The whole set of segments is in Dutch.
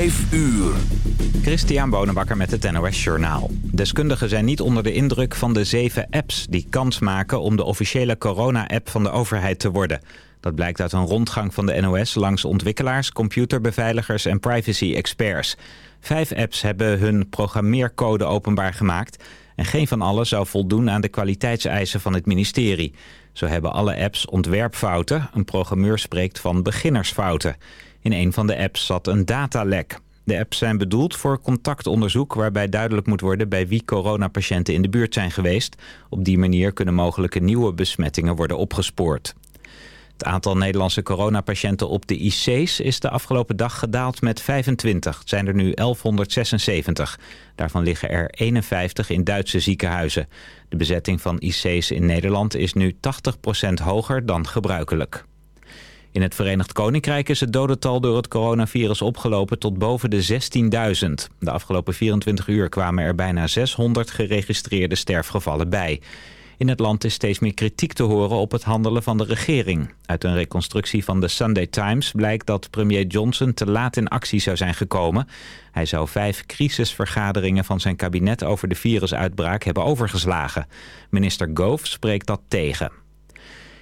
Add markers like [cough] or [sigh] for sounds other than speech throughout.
5 uur. Christian Bonenbakker met het NOS Journaal. Deskundigen zijn niet onder de indruk van de zeven apps die kans maken om de officiële corona-app van de overheid te worden. Dat blijkt uit een rondgang van de NOS langs ontwikkelaars, computerbeveiligers en privacy-experts. Vijf apps hebben hun programmeercode openbaar gemaakt... en geen van alle zou voldoen aan de kwaliteitseisen van het ministerie. Zo hebben alle apps ontwerpfouten. Een programmeur spreekt van beginnersfouten. In een van de apps zat een datalek. De apps zijn bedoeld voor contactonderzoek waarbij duidelijk moet worden bij wie coronapatiënten in de buurt zijn geweest. Op die manier kunnen mogelijke nieuwe besmettingen worden opgespoord. Het aantal Nederlandse coronapatiënten op de IC's is de afgelopen dag gedaald met 25. Het zijn er nu 1176. Daarvan liggen er 51 in Duitse ziekenhuizen. De bezetting van IC's in Nederland is nu 80% hoger dan gebruikelijk. In het Verenigd Koninkrijk is het dodental door het coronavirus opgelopen tot boven de 16.000. De afgelopen 24 uur kwamen er bijna 600 geregistreerde sterfgevallen bij. In het land is steeds meer kritiek te horen op het handelen van de regering. Uit een reconstructie van de Sunday Times blijkt dat premier Johnson te laat in actie zou zijn gekomen. Hij zou vijf crisisvergaderingen van zijn kabinet over de virusuitbraak hebben overgeslagen. Minister Gove spreekt dat tegen.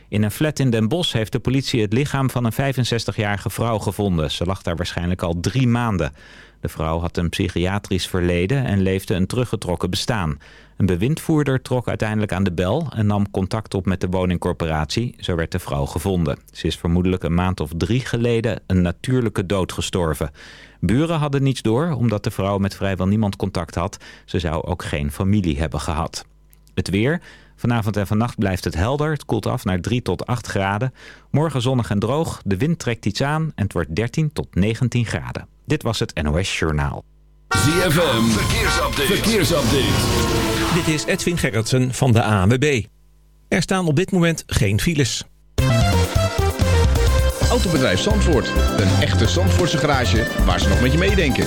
In een flat in Den Bosch heeft de politie het lichaam van een 65-jarige vrouw gevonden. Ze lag daar waarschijnlijk al drie maanden. De vrouw had een psychiatrisch verleden en leefde een teruggetrokken bestaan. Een bewindvoerder trok uiteindelijk aan de bel en nam contact op met de woningcorporatie. Zo werd de vrouw gevonden. Ze is vermoedelijk een maand of drie geleden een natuurlijke dood gestorven. Buren hadden niets door omdat de vrouw met vrijwel niemand contact had. Ze zou ook geen familie hebben gehad. Het weer... Vanavond en vannacht blijft het helder. Het koelt af naar 3 tot 8 graden. Morgen zonnig en droog. De wind trekt iets aan en het wordt 13 tot 19 graden. Dit was het NOS Journaal. ZFM, verkeersupdate. verkeersupdate. Dit is Edwin Gerritsen van de ANWB. Er staan op dit moment geen files. Autobedrijf Zandvoort. Een echte Zandvoortse garage waar ze nog met je meedenken.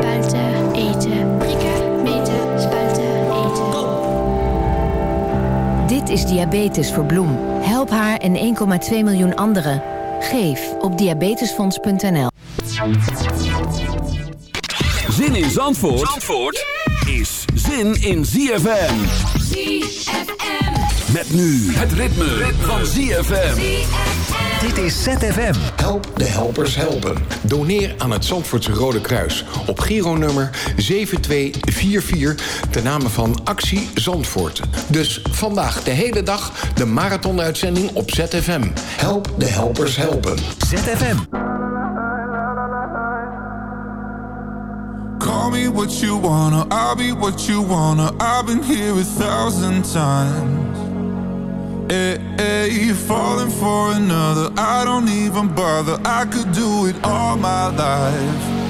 spuiten, eten. Prikken, meten, spuiten, eten. Dit is Diabetes voor Bloem. Help haar en 1,2 miljoen anderen. Geef op diabetesfonds.nl. Zin in Zandvoort, Zandvoort is zin in ZFM. ZFM. Met nu het ritme, van ZFM. Dit is ZFM. Help de helpers helpen. Doneer aan het Zandvoortse Rode Kruis op Giro-nummer 7244 ten name van Actie Zandvoort. Dus vandaag de hele dag de marathonuitzending op ZFM. Help de helpers helpen. ZFM. Call me what you wanna, I'll be what you wanna. I've been here a thousand times. Hey, hey, falling for another, I don't even bother. I could do it all my life.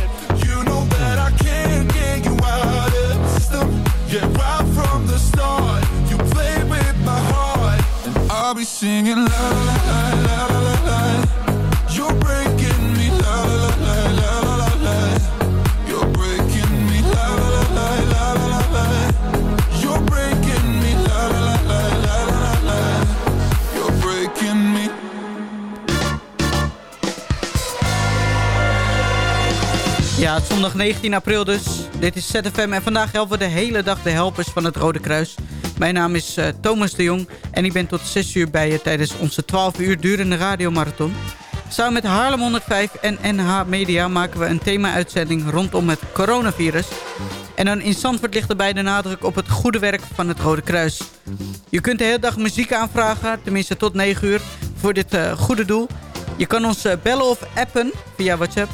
I'll be singing la la la la la la. You're breaking me la la la la la la la. You're breaking me la la la la la la la. You're breaking me la la la la la la. You're breaking me. Ja, het zondag 19 april dus. Dit is ZFM en vandaag helpen we de hele dag de helpers van het Rode Kruis. Mijn naam is eh, Thomas de Jong en ik ben tot 6 uur bij je tijdens onze 12 uur durende radiomarathon. Samen met Haarlem 105 en NH Media maken we een thema-uitzending rondom het coronavirus. En dan in Zandvoort ligt erbij de nadruk op het goede werk van het Rode Kruis. Je kunt de hele dag muziek aanvragen, tenminste tot 9 uur, voor dit eh, goede doel. Je kan ons eh, bellen of appen via WhatsApp.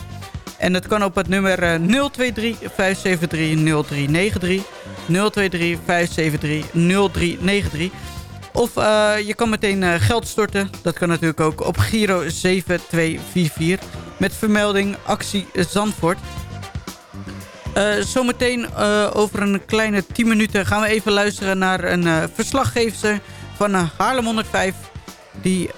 En dat kan op het nummer eh, 023 573 0393. 023 573 0393. Of eh, je kan meteen eh, geld storten. Dat kan natuurlijk ook op Giro 7244. Met vermelding actie Zandvoort. Eh, zometeen over een kleine 10 minuten gaan we even luisteren naar een uh, verslaggever van uh, Haarlem 105. Die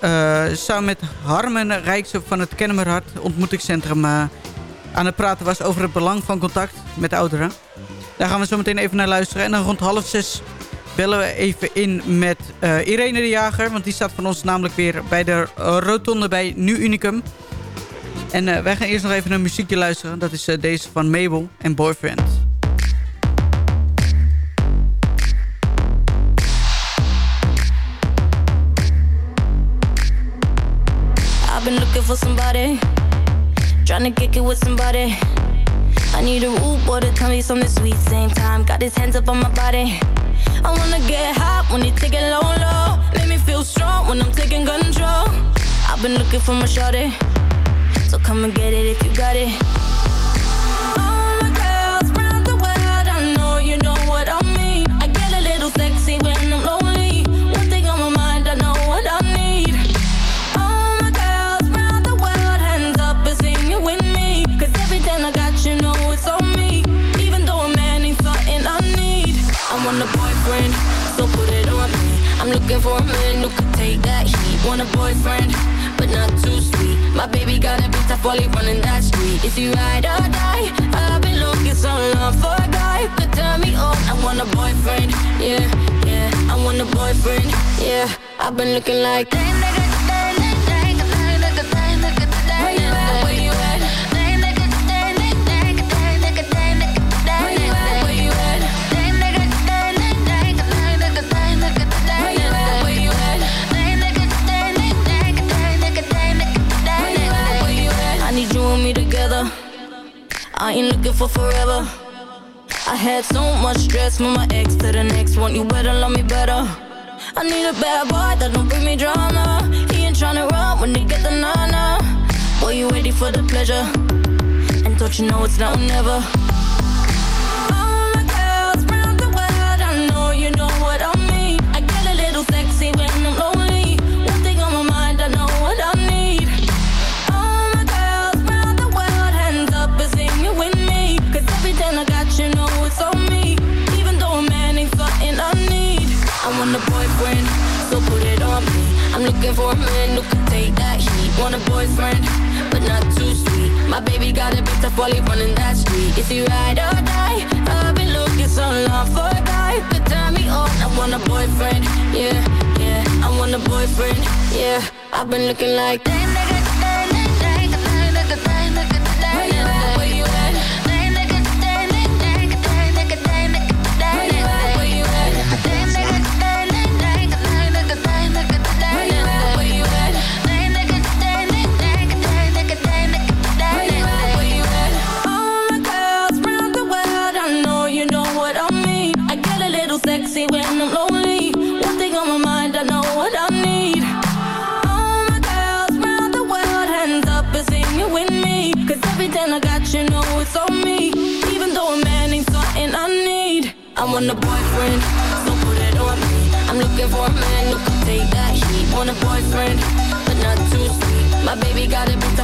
samen met Harmen Rijkse van het Kennemerhart ontmoetingscentrum aan het praten was over het belang van contact met ouderen. Daar gaan we zo meteen even naar luisteren. En dan rond half zes bellen we even in met uh, Irene de Jager. Want die staat van ons namelijk weer bij de rotonde bij Nu Unicum. En uh, wij gaan eerst nog even naar muziekje luisteren. Dat is uh, deze van Mabel en Boyfriend. I've been looking for somebody Trying to kick it with somebody I need a boy to tell me something sweet. Same time, got his hands up on my body. I wanna get hot when he take it low, low. Make me feel strong when I'm taking control. I've been looking for my shorty So come and get it if you got it boyfriend, so put it on me. I'm looking for a man who could take that heat. Want a boyfriend, but not too sweet. My baby got a bit tough while he running that street. Is he ride or die? I've been looking so long for a guy could turn me on. I want a boyfriend, yeah, yeah. I want a boyfriend, yeah. I've been looking like I ain't looking for forever. I had so much stress from my ex to the next one. You better love me better. I need a bad boy that don't bring me drama. He ain't tryna run when they get the nana. Boy, you ready for the pleasure? And don't you know it's now or never? want a boyfriend, so put it on me. I'm looking for a man who can take that heat. Want a boyfriend, but not too sweet. My baby got a bit tough while he running that street. If he ride or die? I've been looking so long for a guy could turn me on. I want a boyfriend, yeah, yeah. I want a boyfriend, yeah. I've been looking like. Damn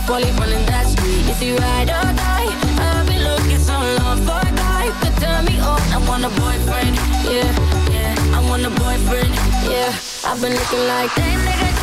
Polly running that street. Is he ride or die? I've been looking so long for a guy could turn me on. I want a boyfriend, yeah, yeah. I want a boyfriend, yeah. I've been looking like that nigga.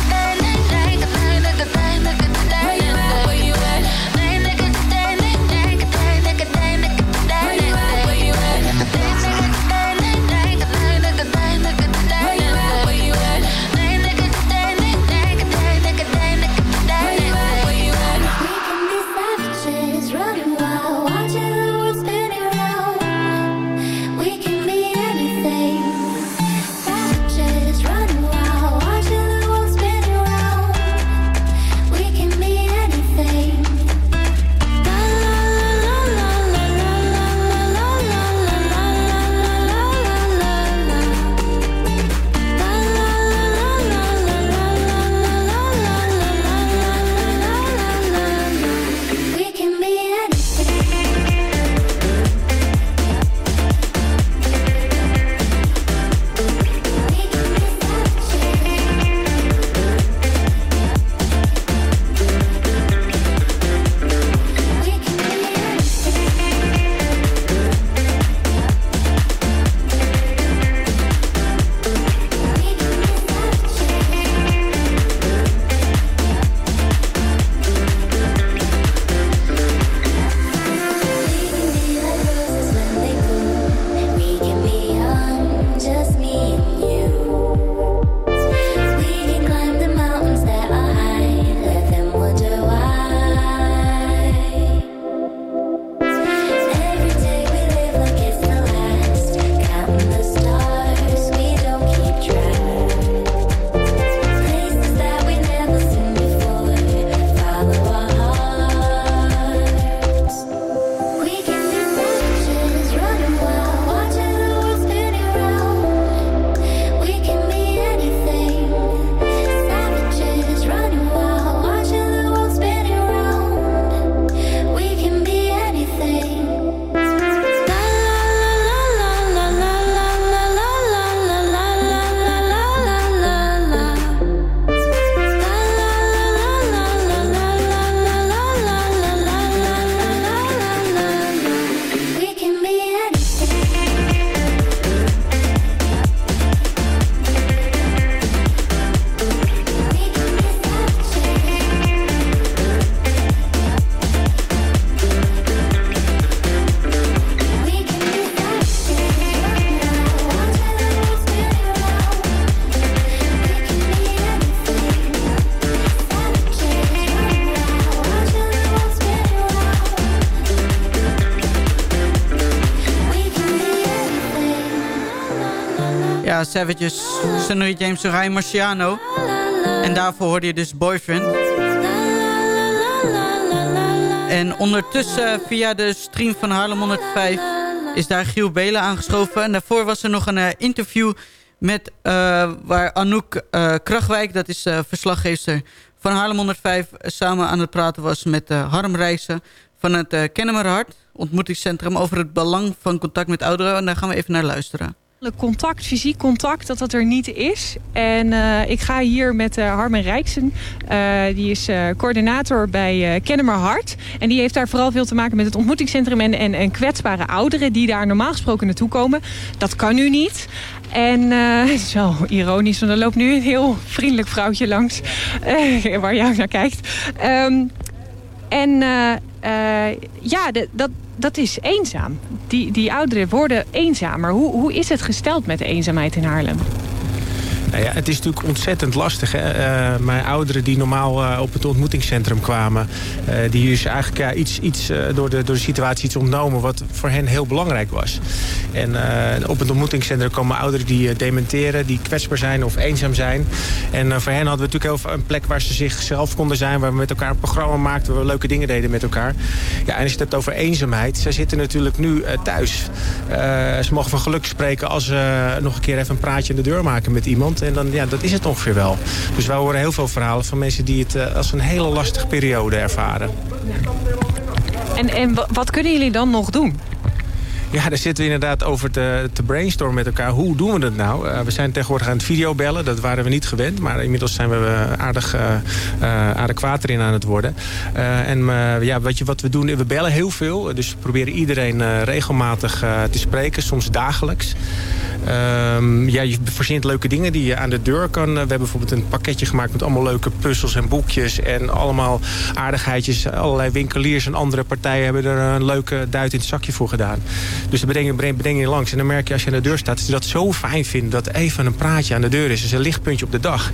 Savages, Sonny James, Rai Marciano. En daarvoor hoorde je dus Boyfriend. En ondertussen via de stream van Harlem 105 is daar Giel Belen aangeschoven. En daarvoor was er nog een eh, interview met eh, waar Anouk uh, Kragwijk, dat is uh, verslaggever van Harlem 105, samen aan het praten was met Harm Reizen van het Kennemerhart ontmoetingscentrum over het belang van contact met ouderen. En daar gaan we even naar luisteren. Contact, fysiek contact, dat dat er niet is. En uh, ik ga hier met uh, Harmen Rijksen. Uh, die is coördinator bij Kennemer Hart. En die heeft daar vooral veel te maken met het ontmoetingscentrum... En, en, en kwetsbare ouderen die daar normaal gesproken naartoe komen. Dat kan nu niet. En [laughs] wel ironisch, want er loopt nu een heel vriendelijk vrouwtje langs... [laughs] waar je naar kijkt. Um, en ja, de, dat, dat is eenzaam. Die, die ouderen worden eenzamer. Hoe, hoe is het gesteld met de eenzaamheid in Haarlem? Nou ja, het is natuurlijk ontzettend lastig. Hè? Uh, mijn ouderen die normaal uh, op het ontmoetingscentrum kwamen... Uh, die is eigenlijk ja, iets, iets door, de, door de situatie iets ontnomen... wat voor hen heel belangrijk was. En op het ontmoetingscentrum komen ouderen die dementeren... die kwetsbaar zijn of eenzaam zijn. En voor hen hadden we natuurlijk heel een plek waar ze zichzelf konden zijn... waar we met elkaar een programma maakten... waar we leuke dingen deden met elkaar. Ja, en als je het hebt over eenzaamheid... zij zitten natuurlijk nu thuis. ze mogen van geluk spreken als ze nog een keer even een praatje aan de deur maken met iemand... En dan, ja, dat is het ongeveer wel. Dus wij horen heel veel verhalen van mensen die het uh, als een hele lastige periode ervaren. En, en wat kunnen jullie dan nog doen? Ja, daar zitten we inderdaad over te, te brainstormen met elkaar. Hoe doen we dat nou? Uh, we zijn tegenwoordig aan het videobellen. Dat waren we niet gewend. Maar inmiddels zijn we aardig uh, uh, adequater in aan het worden. en ja, wat, je, wat we doen, we bellen heel veel. Dus we proberen iedereen regelmatig te spreken. Soms dagelijks. Ja, je verzint leuke dingen die je aan de deur kan. We hebben bijvoorbeeld een pakketje gemaakt met allemaal leuke puzzels en boekjes. En allemaal aardigheidjes. Allerlei winkeliers en andere partijen hebben er een leuke duit in het zakje voor gedaan. Dus dan breng je, langs. En dan merk je als je aan de deur staat... dat ze dat zo fijn vinden dat even een praatje aan de deur is. Dus een lichtpuntje op de dag.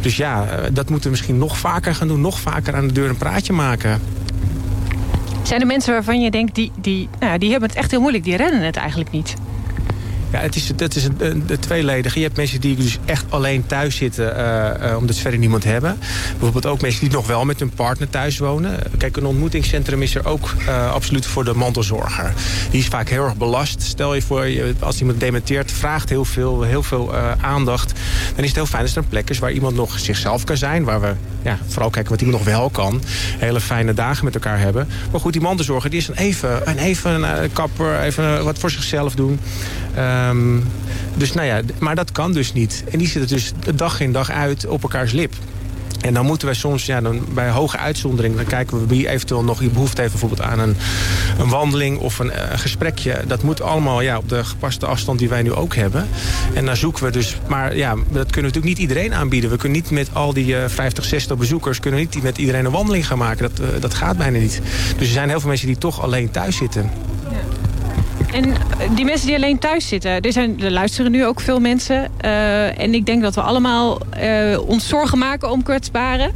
Dus ja, dat moeten we misschien nog vaker gaan doen. Nog vaker aan de deur een praatje maken. Zijn er mensen waarvan je denkt... die, die, nou, die hebben het echt heel moeilijk. Die redden het eigenlijk niet. Ja, het is, het is een, een, een tweeledige. Je hebt mensen die dus echt alleen thuis zitten uh, uh, omdat ze verder niemand hebben. Bijvoorbeeld ook mensen die nog wel met hun partner thuis wonen. Kijk, een ontmoetingscentrum is er ook uh, absoluut voor de mantelzorger. Die is vaak heel erg belast. Stel je voor, als iemand dementeert, vraagt heel veel, heel veel aandacht. Dan is het heel fijn als er een plek is waar iemand nog zichzelf kan zijn. Waar we ja, vooral kijken wat iemand nog wel kan. Hele fijne dagen met elkaar hebben. Maar goed, die mantelzorger die is dan even, een even een kapper, even wat voor zichzelf doen. Um, dus nou ja, maar dat kan dus niet. En die zitten dus dag in dag uit op elkaars lip. En dan moeten wij soms, ja, dan, bij hoge uitzondering... dan kijken we wie eventueel nog behoefte heeft bijvoorbeeld aan een, een wandeling of een uh, gesprekje. Dat moet allemaal ja, op de gepaste afstand die wij nu ook hebben. En dan zoeken we dus... Maar ja, dat kunnen we natuurlijk niet iedereen aanbieden. We kunnen niet met al die uh, 50, 60 bezoekers... kunnen niet met iedereen een wandeling gaan maken. Dat, uh, dat gaat bijna niet. Dus er zijn heel veel mensen die toch alleen thuis zitten. En die mensen die alleen thuis zitten, er, zijn, er luisteren nu ook veel mensen. Uh, en ik denk dat we allemaal uh, ons zorgen maken om kwetsbaren.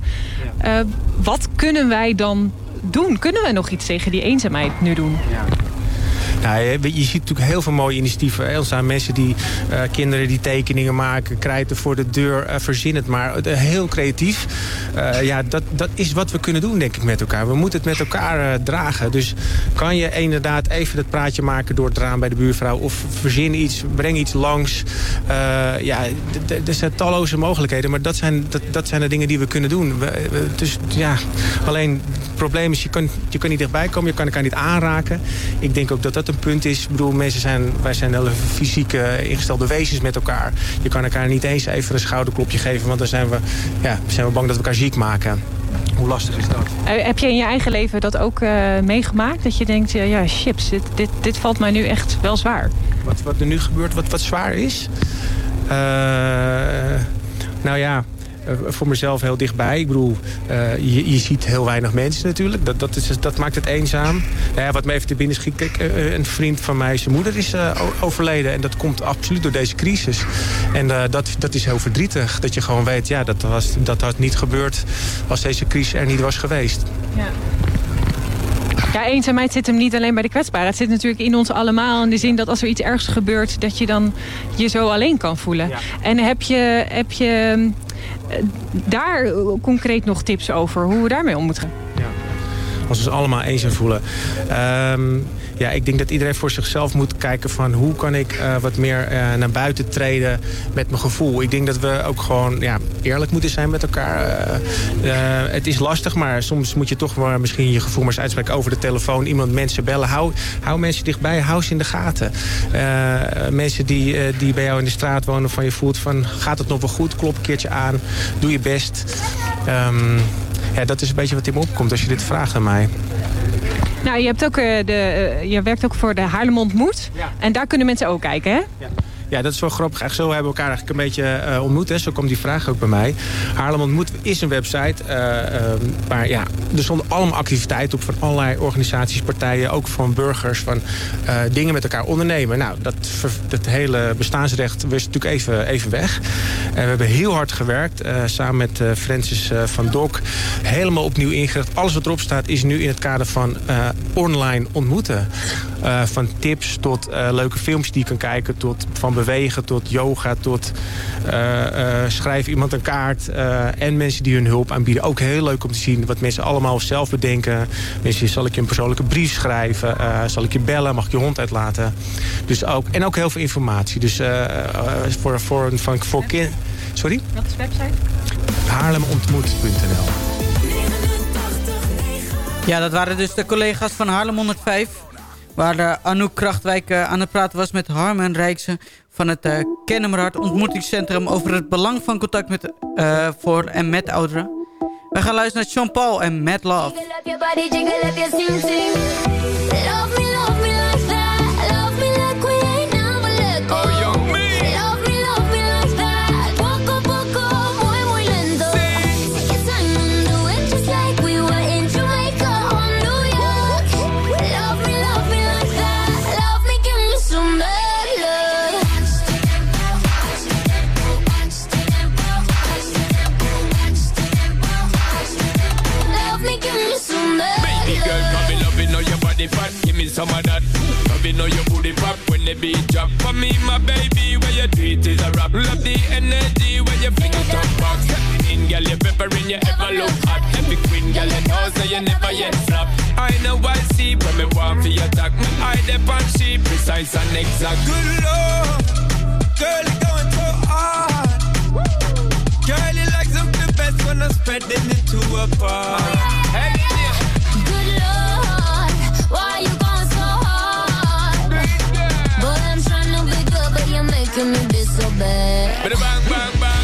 Ja. Uh, wat kunnen wij dan doen? Kunnen we nog iets tegen die eenzaamheid nu doen? Ja. Nou, je, ziet natuurlijk heel veel mooie initiatieven. Er zijn mensen die, uh, kinderen die tekeningen maken, krijten voor de deur, uh, verzin het maar. Uh, heel creatief. ja, dat, dat is wat we kunnen doen, denk ik, met elkaar. We moeten het met elkaar dragen. Dus kan je inderdaad even het praatje maken door het raam bij de buurvrouw... of verzin iets, breng iets langs. ja, er zijn talloze mogelijkheden, maar dat zijn, dat, dat zijn de dingen die we kunnen doen. We, dus ja, alleen het probleem is, je kan, je kan niet dichtbij komen, je kan elkaar niet aanraken. Ik denk ook dat dat een punt is. Ik bedoel, mensen zijn, wij zijn hele fysiek uh, ingestelde wezens met elkaar. Je kan elkaar niet eens even een schouderklopje geven, want dan zijn we, ja, zijn we bang dat we elkaar ziek maken. Hoe lastig is dat? Uh, heb je in je eigen leven dat ook uh, meegemaakt? Dat je denkt, ja, chips, dit, dit, dit valt mij nu echt wel zwaar. Wat, wat er nu gebeurt, wat, wat zwaar is? nou ja, voor mezelf heel dichtbij. Ik bedoel, uh, je, je, ziet heel weinig mensen natuurlijk. Dat, dat, is, dat maakt het eenzaam. Nou ja, wat me even te binnen schiet, kijk, uh, een vriend van mij, zijn moeder is overleden. En dat komt absoluut door deze crisis. En dat, dat is heel verdrietig. Dat je gewoon weet, ja, dat, was, dat had niet gebeurd als deze crisis er niet was geweest. Ja. Ja, eenzaamheid zit hem niet alleen bij de kwetsbaren. Het zit natuurlijk in ons allemaal. In de zin dat als er iets ergs gebeurt... dat je dan je zo alleen kan voelen. Ja. En heb je, heb je daar concreet nog tips over hoe we daarmee om moeten gaan? Ja. Als we ons allemaal eenzaam voelen. Ehm, ja, ik denk dat iedereen voor zichzelf moet kijken van hoe kan ik eh, wat meer eh, naar buiten treden met mijn gevoel. Ik denk dat we ook gewoon ja, eerlijk moeten zijn met elkaar. Eh, het is lastig, maar soms moet je toch maar misschien je gevoel maar eens uitspreken over de telefoon. Iemand mensen bellen. Hou, mensen dichtbij, hou ze in de gaten. Mensen die, die bij jou in de straat wonen van je voelt van gaat het nog wel goed? Klop een keertje aan, doe je best. Ehm, ja, dat is een beetje wat in me opkomt als je dit vraagt aan mij. Nou, je, hebt ook, eh, de, eh, je werkt ook voor de Haarlem Ontmoet. En daar kunnen mensen ook kijken, hè? Ja, dat is wel grappig. Echt zo hebben we elkaar eigenlijk een beetje eh, ontmoet. Hè. Zo komt die vraag ook bij mij. Haarlem Ontmoet is een website. eh, eh, maar ja, er stonden allemaal activiteiten op van allerlei organisaties, partijen. Ook van burgers, van eh, dingen met elkaar ondernemen. Nou, dat, dat hele bestaansrecht was natuurlijk even, even weg. En we hebben heel hard gewerkt. samen met Francis van Dok. Helemaal opnieuw ingericht. Alles wat erop staat is nu in het kader van online ontmoeten. Van tips tot leuke films die je kan kijken. Tot van bewegen tot yoga. Tot eh, eh, schrijf iemand een kaart. eh, en mensen die hun hulp aanbieden. Ook heel leuk om te zien wat mensen allemaal zelf bedenken. Mensen, zal ik je een persoonlijke brief schrijven? Eh, zal ik je bellen? Mag ik je hond uitlaten? Dus ook, en ook heel veel informatie. Dus voor, voor, van, voor kind... Sorry? Wat is de website? Haarlemontmoet.nl Ja, dat waren dus de collega's van Haarlem 105. Waar eh, Anouk Krachtwijk eh, aan het praten was met Harmen Rijksen van het Kennemerhard Ontmoetingscentrum over het belang van contact met, voor en met ouderen. We gaan luisteren naar Jean-Paul en Mad Love. Body fat. Give me some of that. Love it, know your booty pop when the beat drop. For me, my baby, where you do it is a rap. Love the energy when you fling it up back. Step in, girl, you peppering, you ever look hot. Every queen, girl, you know, so you never yet flop. I know I see when me want for your attack. Me eye dep on she precise and exact. Good lord, girl, you going so hard. Girl, you like something best when I'm spreading it to a bar. Hey, yeah. Good Lord, bang, bang, bang.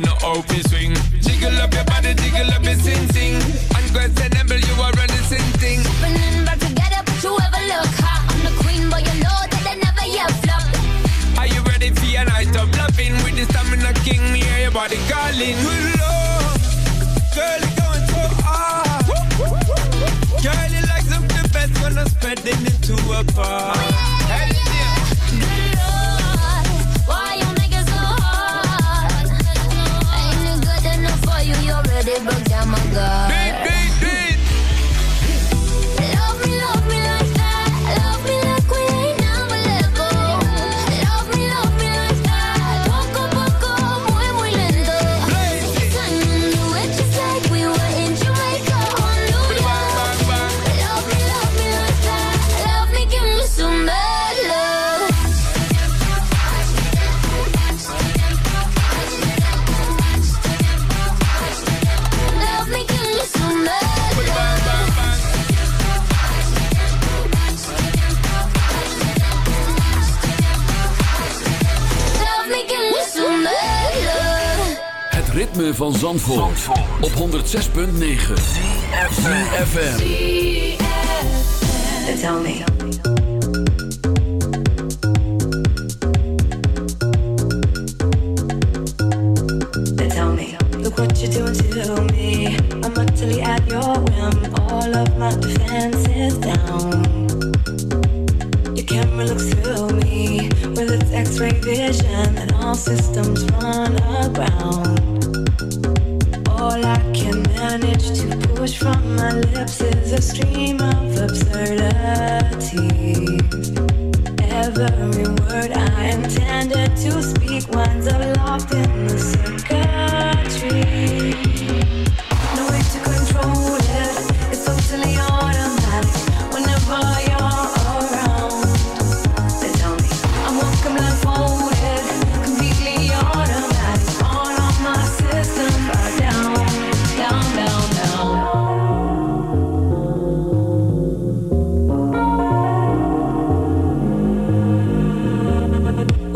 You know how to swing. Jiggle up your body, jiggle up your sing sing. Unquestionable, you are running sing thing. Opening back together, but you ever look hot. I'm the queen, but you know that I never yet flop. Are you ready for your night of loving? With the stamina king, me hear your body calling. Good lord, girl, you going so hard. Girl, you like something best when I'm spreading it to a bar. You? You already broke down my guard. Van Zandvoort, op 106.9 FM. Then tell me. Tell me. Look what you're doing to me. I'm utterly at your whim. All of my defenses down. Your camera looks through me with its X-ray vision, and all systems run aground. From my lips is a stream of absurdity. Every word I intended to speak winds up locked in the circuitry.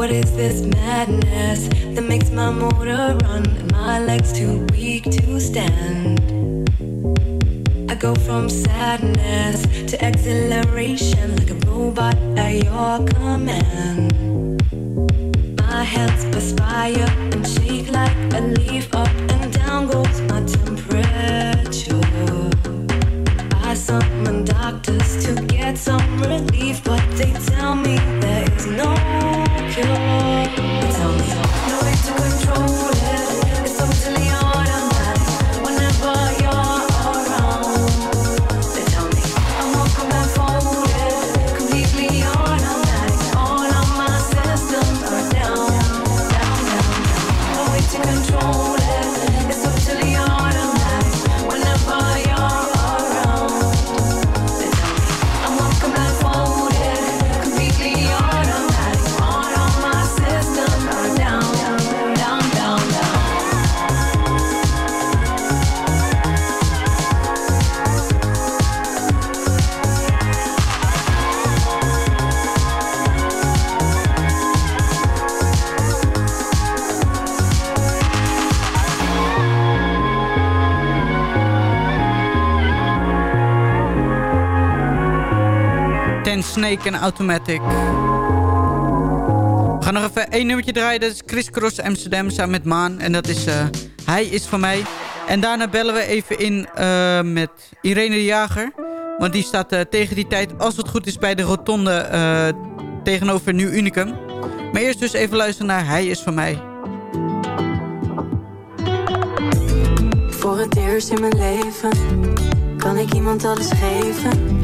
What is this madness that makes my motor run and my legs too weak to stand? I go from sadness to exhilaration like a robot at your command. My hands perspire and shake like a leaf. Up and down goes En Automatic. We gaan nog even één nummertje draaien. Dat is Chris Cross Amsterdam samen met Maan. En dat is eh, Hij is van mij. En daarna bellen we even in eh, met Irene de Jager. Want die staat eh, tegen die tijd, als het goed is, bij de rotonde tegenover Nieuw Unicum. Maar eerst dus even luisteren naar Hij is van mij. Voor het eerst in mijn leven kan ik iemand alles geven.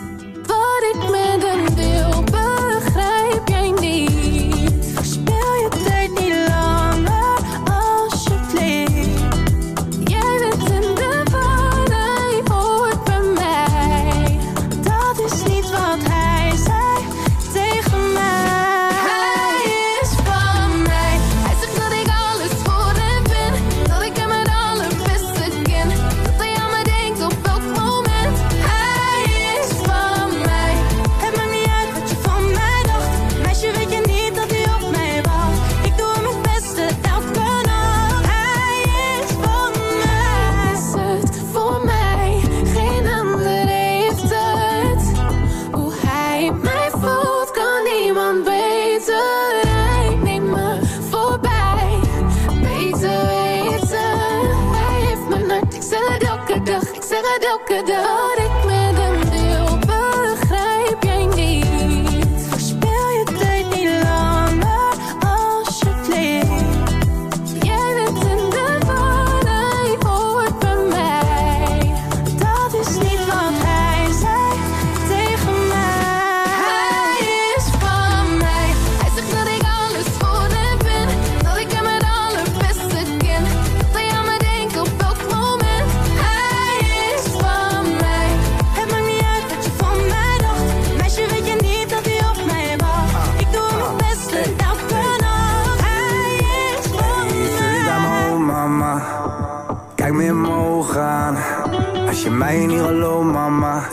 mij niet. Hallo mama.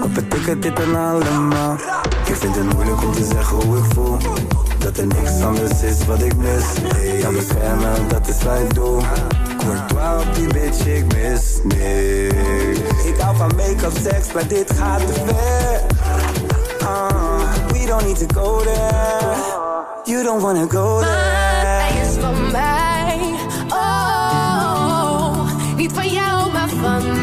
Wat betekent dit dan allemaal? Ik vind het moeilijk om te zeggen hoe ik voel. Dat er niks anders is wat ik mis. Dan beschermen, dat is wat ik doe. Courtois op die bitch, ik mis niks. Ik hou van make-up, seks, maar dit gaat te ver. Uh, We don't need to go there. You don't wanna go there. Hij is van mij, oh Niet van jou, maar van mij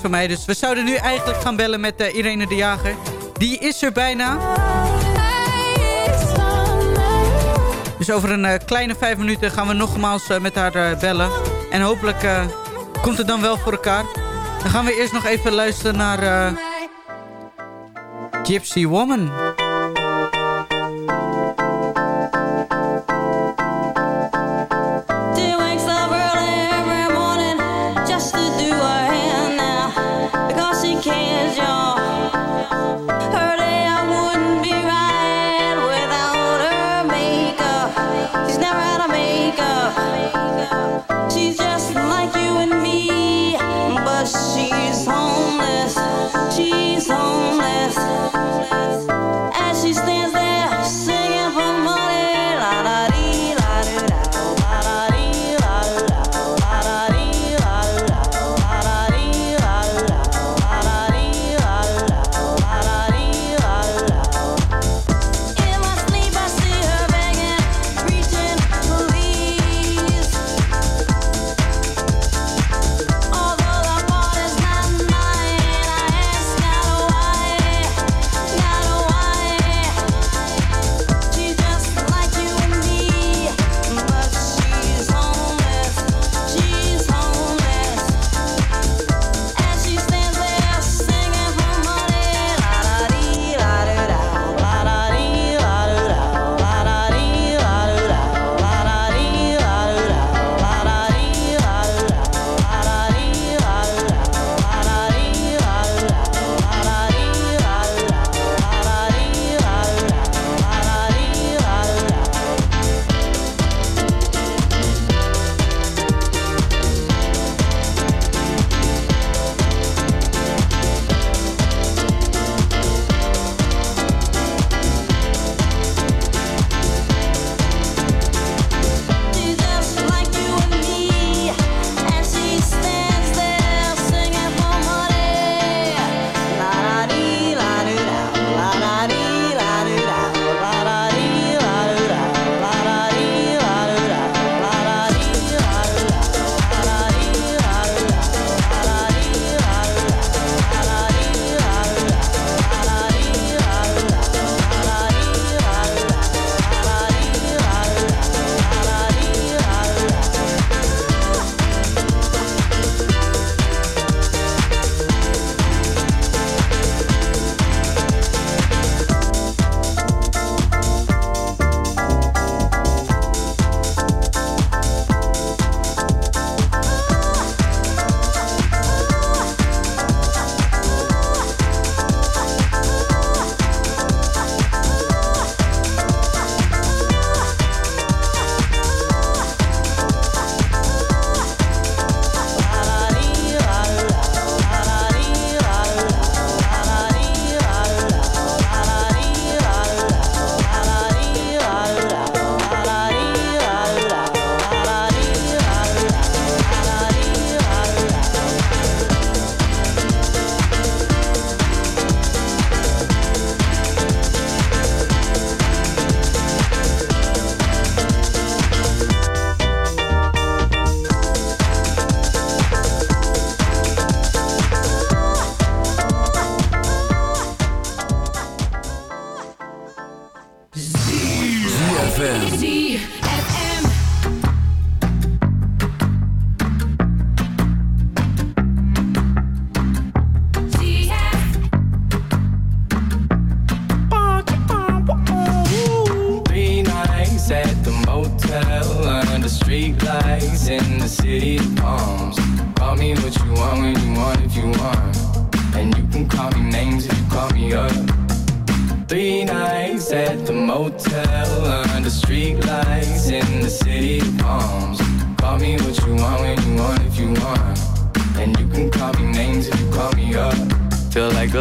van mij. Dus we zouden nu eigenlijk gaan bellen met eh, Irene de Jager. Die is er bijna. Dus over een eh, kleine vijf minuten gaan we nogmaals eh, met haar bellen. En hopelijk komt het dan wel voor elkaar. Dan gaan we eerst nog even luisteren naar Gypsy Woman.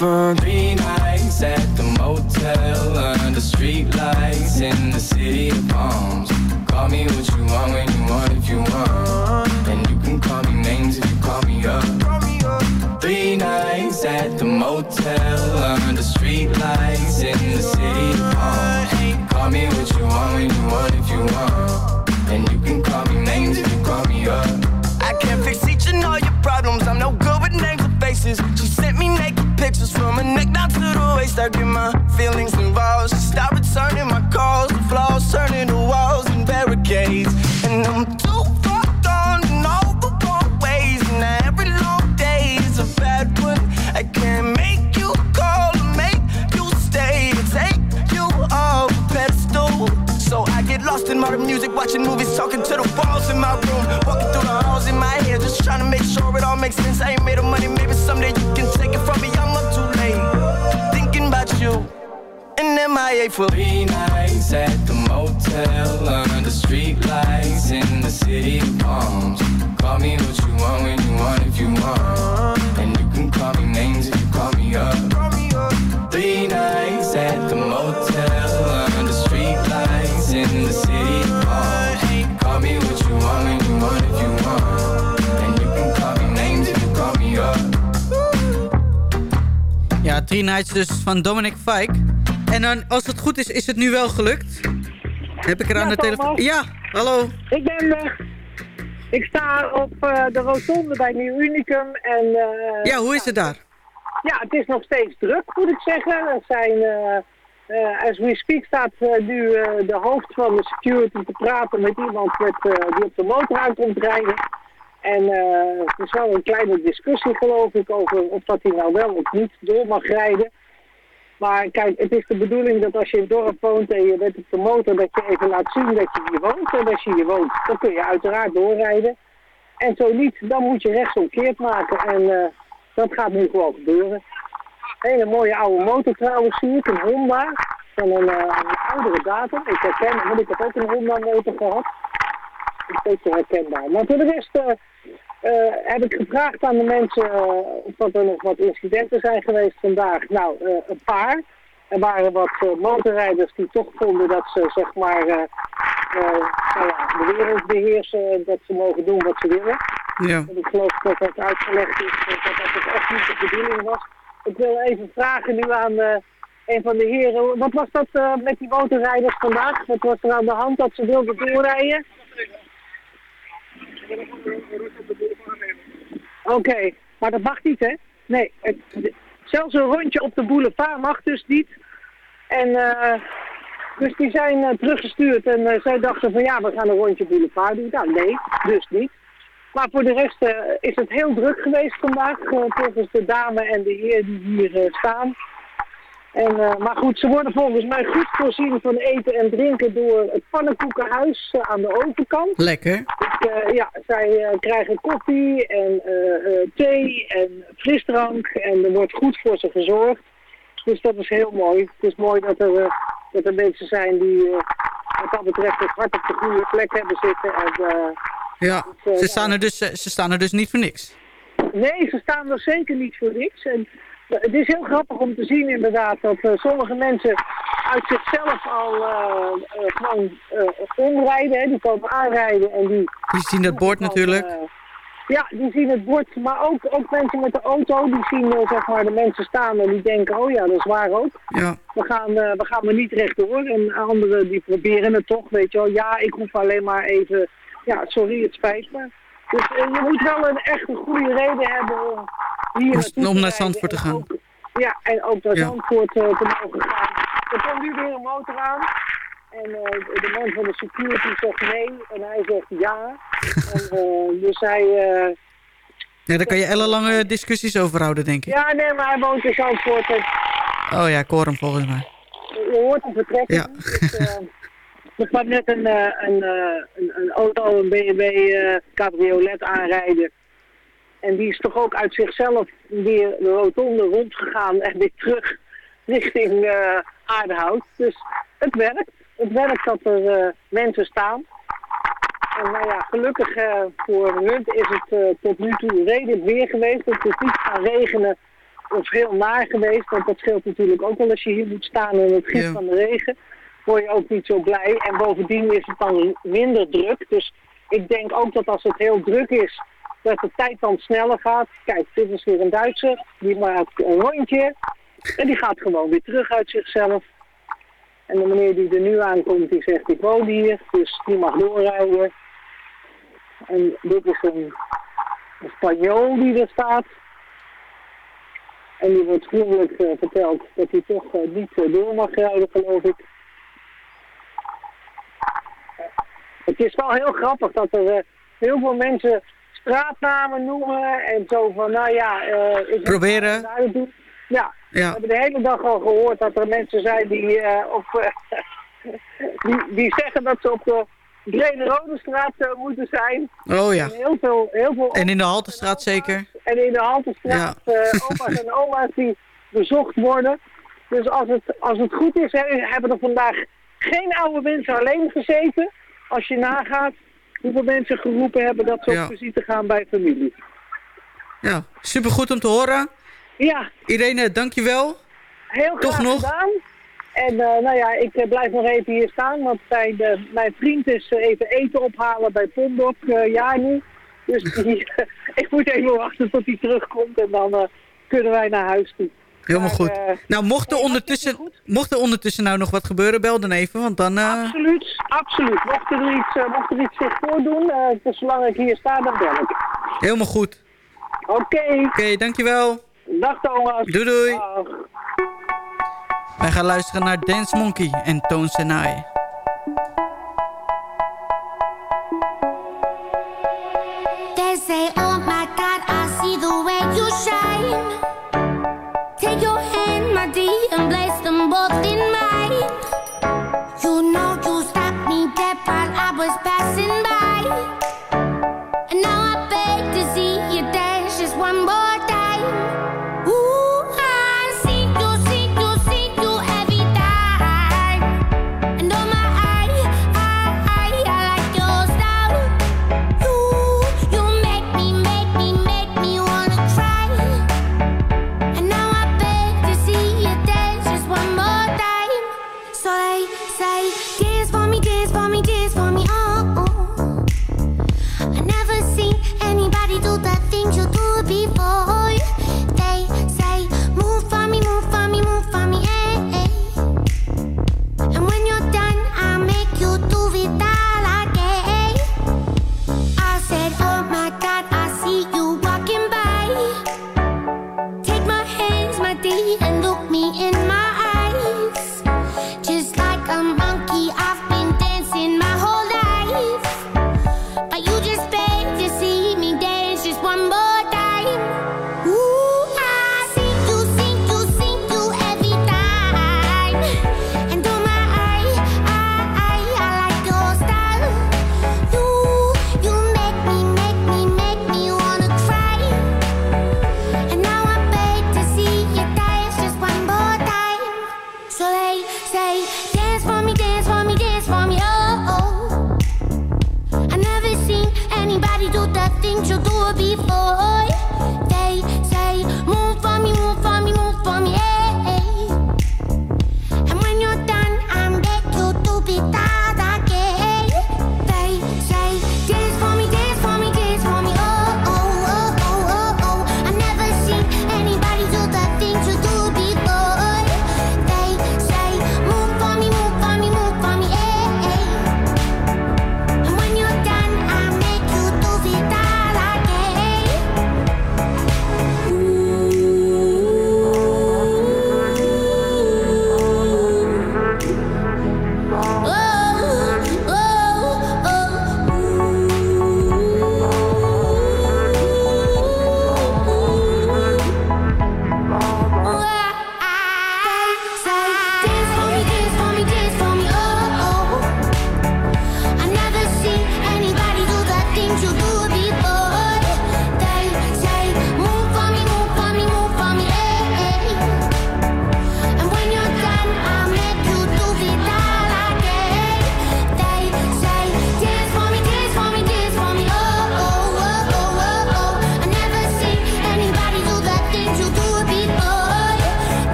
been from her neck down to the waist. I get my feelings involved. She stopped returning my calls. The flaws turning to walls and barricades. And I'm too far gone in all the wrong ways. And every long day is a bad one. I can't make you call or make you stay. Take you off a pedestal. So I get lost in modern music, watching movies, talking to the walls in my room, walking through the halls in my head, just trying to make sure it all makes sense. I ain't made of money, maybe someday you can take it from me. You. And MIA for Three nights at the motel under street lights in the city Nights dus van Dominic Fike. En dan, als het goed is, is het nu wel gelukt. Heb ik er aan Ja, de telefoon... Ja, hallo. Ik ben er. Ik sta op eh, de rotonde bij Nieuw Unicum en... eh, Ja, hoe is het daar? Ja, het is nog steeds druk, moet ik zeggen. Er zijn, eh, eh, as we speak staat eh, nu eh, de hoofd van de security te praten met iemand met, eh, die op de motor aankomt rijden. En eh, er is wel een kleine discussie geloof ik over of dat hij nou wel of niet door mag rijden. Maar kijk, het is de bedoeling dat als je in het dorp woont en je bent op de motor, dat je even laat zien dat je hier woont. En als je hier woont, dan kun je uiteraard doorrijden. En zo niet, dan moet je rechtsomkeerd maken. En eh, dat gaat nu gewoon gebeuren. Hele mooie oude motor trouwens, zie ik. Een Honda. Van een, eh, een oudere datum. Ik herken ik heb ook een Honda motor gehad. Een beetje herkenbaar. Maar voor de rest eh, eh, heb ik gevraagd aan de mensen eh, of dat er nog wat incidenten zijn geweest vandaag. Nou, een paar. Er waren wat motorrijders die toch vonden dat ze zeg maar nou ja, de wereld beheersen en dat ze mogen doen wat ze willen. Ja. En ik geloof dat dat uitgelegd is dat dat het echt niet de bedoeling was. Ik wil even vragen nu aan een van de heren. Wat was dat met die motorrijders vandaag? Wat was er aan de hand dat ze wilden doorrijden? Oké, maar dat mag niet, hè? Nee, zelfs een rondje op de boulevard mag dus niet. En eh, dus die zijn eh, teruggestuurd en eh, zij dachten van ja, we gaan een rondje boulevard doen. Nou, nee, dus niet. Maar voor de rest is het heel druk geweest vandaag, volgens de dame en de heer die hier staan. En, eh, maar goed, ze worden volgens mij goed voorzien van eten en drinken door het pannenkoekenhuis eh, aan de overkant. Lekker. Ik, eh, ja, zij krijgen koffie en thee en frisdrank en er wordt goed voor ze gezorgd. Dus dat is heel mooi. Het is mooi dat er, dat er mensen zijn die wat dat betreft het hart op de goede plek hebben zitten. En, Ja, ze staan, er dus, ze staan er dus niet voor niks. Nee, ze staan er zeker niet voor niks. En het is heel grappig om te zien inderdaad dat eh, sommige mensen uit zichzelf al eh, eh, gewoon omrijden. Hè. Die komen aanrijden en die... Die zien dat bord natuurlijk. Ja, die zien het bord, maar ook, ook mensen met de auto, die zien zeg maar de mensen staan en die denken, oh ja, dat is waar ook. Ja. We gaan, we gaan maar niet rechtdoor. En anderen die proberen het toch, weet je wel. Ja, ik hoef alleen maar even, ja, sorry, het spijt me. Dus je moet wel een echt een goede reden hebben om Om, naar Zandvoort te en gaan. ook- ja, en ook naar. Zandvoort eh, te mogen gaan. Er komt nu weer een motor aan. En eh, de man van de security zegt nee. En hij zegt ja. [laughs] en, eh, dus hij... eh, Ja, daar kan je ellenlange discussies over houden, denk ik. ja, nee, maar hij woont in Zandvoort. En Oh ja, hem volgens mij. je hoort hem vertrekken. Ja. Dus, eh, er kwam net een, eh, een, eh, een, een auto, een BMW eh, cabriolet aanrijden. En die is toch ook uit zichzelf weer de rotonde rondgegaan en weer terug richting eh Aardehout. Dus het werkt. Het werkt dat er eh, mensen staan. En nou ja, gelukkig eh, voor hun is het tot nu toe redelijk weer geweest. Het is niet gaan regenen of heel naar geweest. Want dat scheelt natuurlijk ook wel als je hier moet staan in het Ja. van de regen. Word je ook niet zo blij. En bovendien is het dan minder druk. Dus ik denk ook dat als het heel druk is, dat de tijd dan sneller gaat. Kijk, dit is weer een Duitser. Die maakt een rondje. En die gaat gewoon weer terug uit zichzelf. En de meneer die er nu aankomt, die zegt ik woon hier. Dus die mag doorrijden. En dit is een, een Spanjool die er staat. En die wordt vriendelijk eh, verteld dat hij toch eh, niet eh, door mag rijden, geloof ik. Het is wel heel grappig dat er heel veel mensen straatnamen noemen en zo van, nou ja... eh ik Proberen. Ja, we Ja. hebben de hele dag al gehoord dat er mensen zijn die, eh, op, eh, [laughs] die, die zeggen dat ze op de Brede Rode straat moeten zijn. Oh ja. En heel veel, heel veel En in de Haltestraat zeker? en in de Haltestraat eh [laughs] opa's en oma's die bezocht worden. Dus als het, als het goed is, hè, hebben er vandaag geen oude mensen alleen gezeten. Als je nagaat hoeveel mensen geroepen hebben dat ze Ja. op visite gaan bij familie. Ja, supergoed om te horen. Ja. Irene, dankjewel. Heel Toch graag nog? gedaan. En eh, nou ja, ik eh, blijf nog even hier staan, want mijn, eh, mijn vriend is even eten ophalen bij Pondok, Jani. Dus die, [laughs] ik moet even wachten tot hij terugkomt en dan kunnen wij naar huis toe. Helemaal Maar, goed. eh, nou, mocht er, ondertussen, mocht er ondertussen nou nog wat gebeuren, bel dan even, want dan... eh, Absoluut, absoluut. Mocht er iets, eh, mocht er iets zich voordoen, dus zolang ik hier sta, dan bel ik. Helemaal goed. Oké. Oké, dankjewel. Dag Thomas. Doei doei. Dag. Wij gaan luisteren naar Dance Monkey en Toon Senai.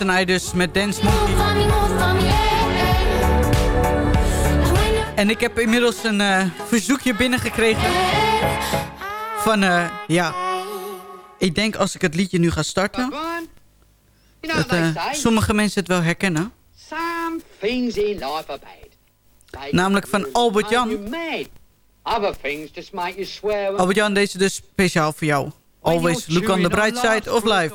En I dus met Dance Monkey. En ik heb inmiddels een eh, verzoekje binnengekregen. Van, eh, ja... Ik denk als ik het liedje nu ga starten... Dat eh, sommige mensen het wel herkennen. Namelijk van Albert Jan. Albert Jan, deze dus speciaal voor jou. Always look on the bright side of life.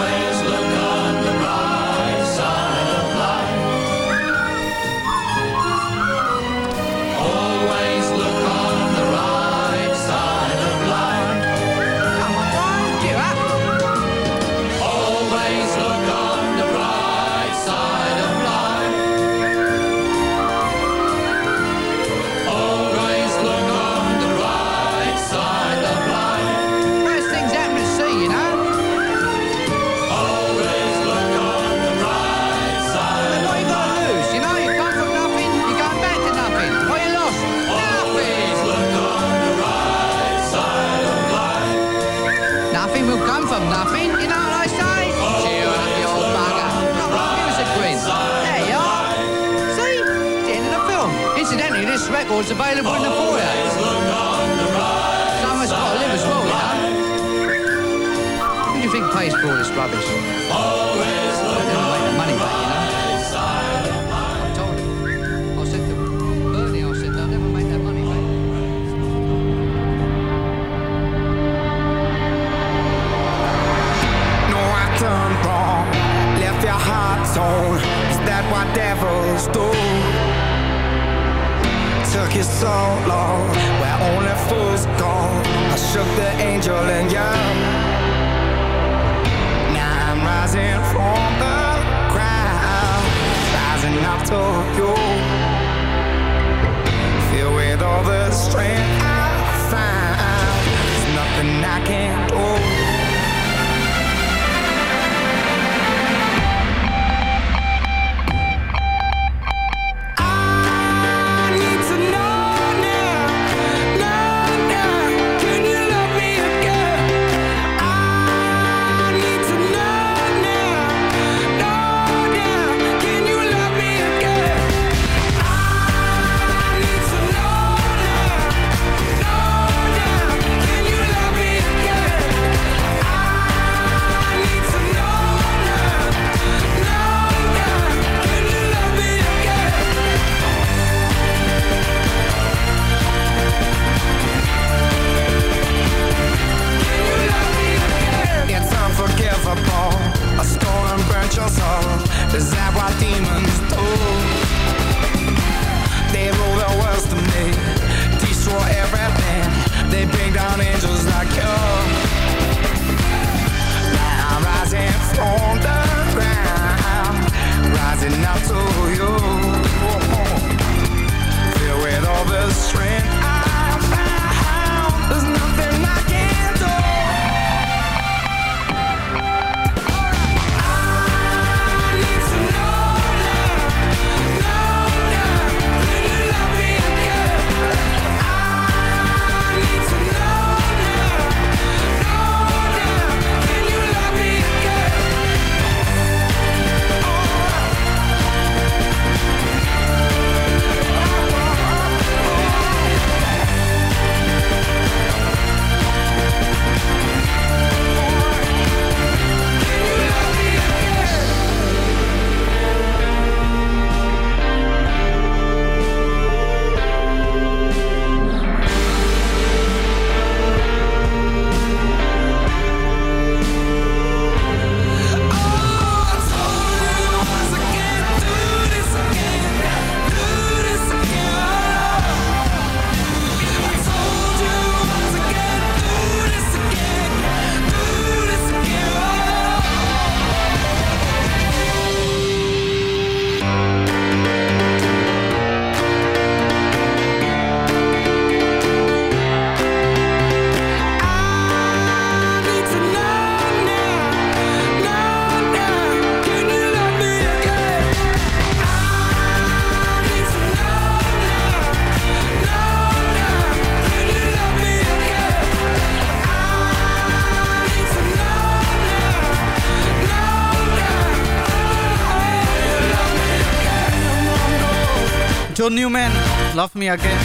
John Newman, Love Me Again.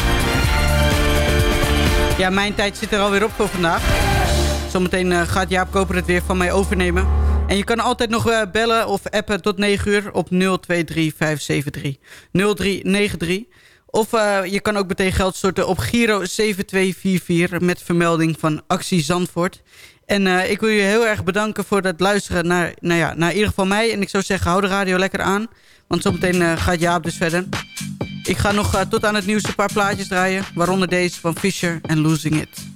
Ja, mijn tijd zit er alweer op voor vandaag. Zometeen uh, gaat Jaap Koper het weer van mij overnemen. En je kan altijd nog uh, bellen of appen tot 9 uur op 023573 0393. Of uh, je kan ook meteen geld storten op Giro 7244 met vermelding van Actie Zandvoort. En ik wil je heel erg bedanken voor het luisteren naar, nou ja, naar in ieder geval mij. En ik zou zeggen, hou de radio lekker aan. Want zometeen uh, gaat Jaap dus verder. Ik ga nog uh, tot aan het nieuws een paar plaatjes draaien. Waaronder deze van Fisher en Losing It.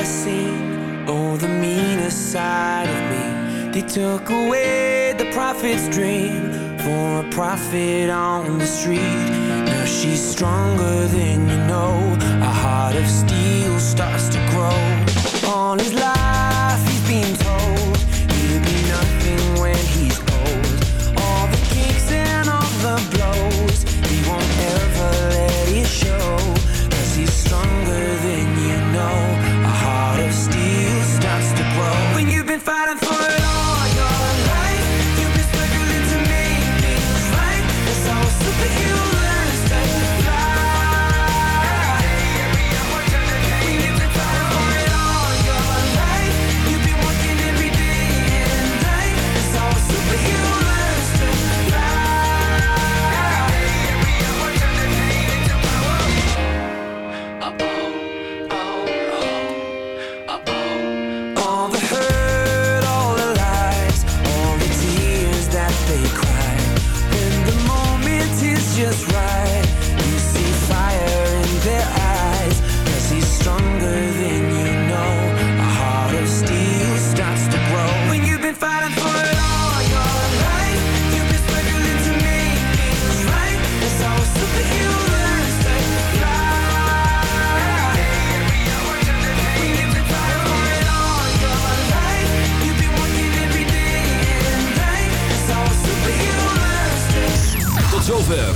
ever seen. Oh, the meanest side of me. They took away the prophet's dream for a prophet on the street. Now she's stronger than you know. A heart of steel starts to grow on his life.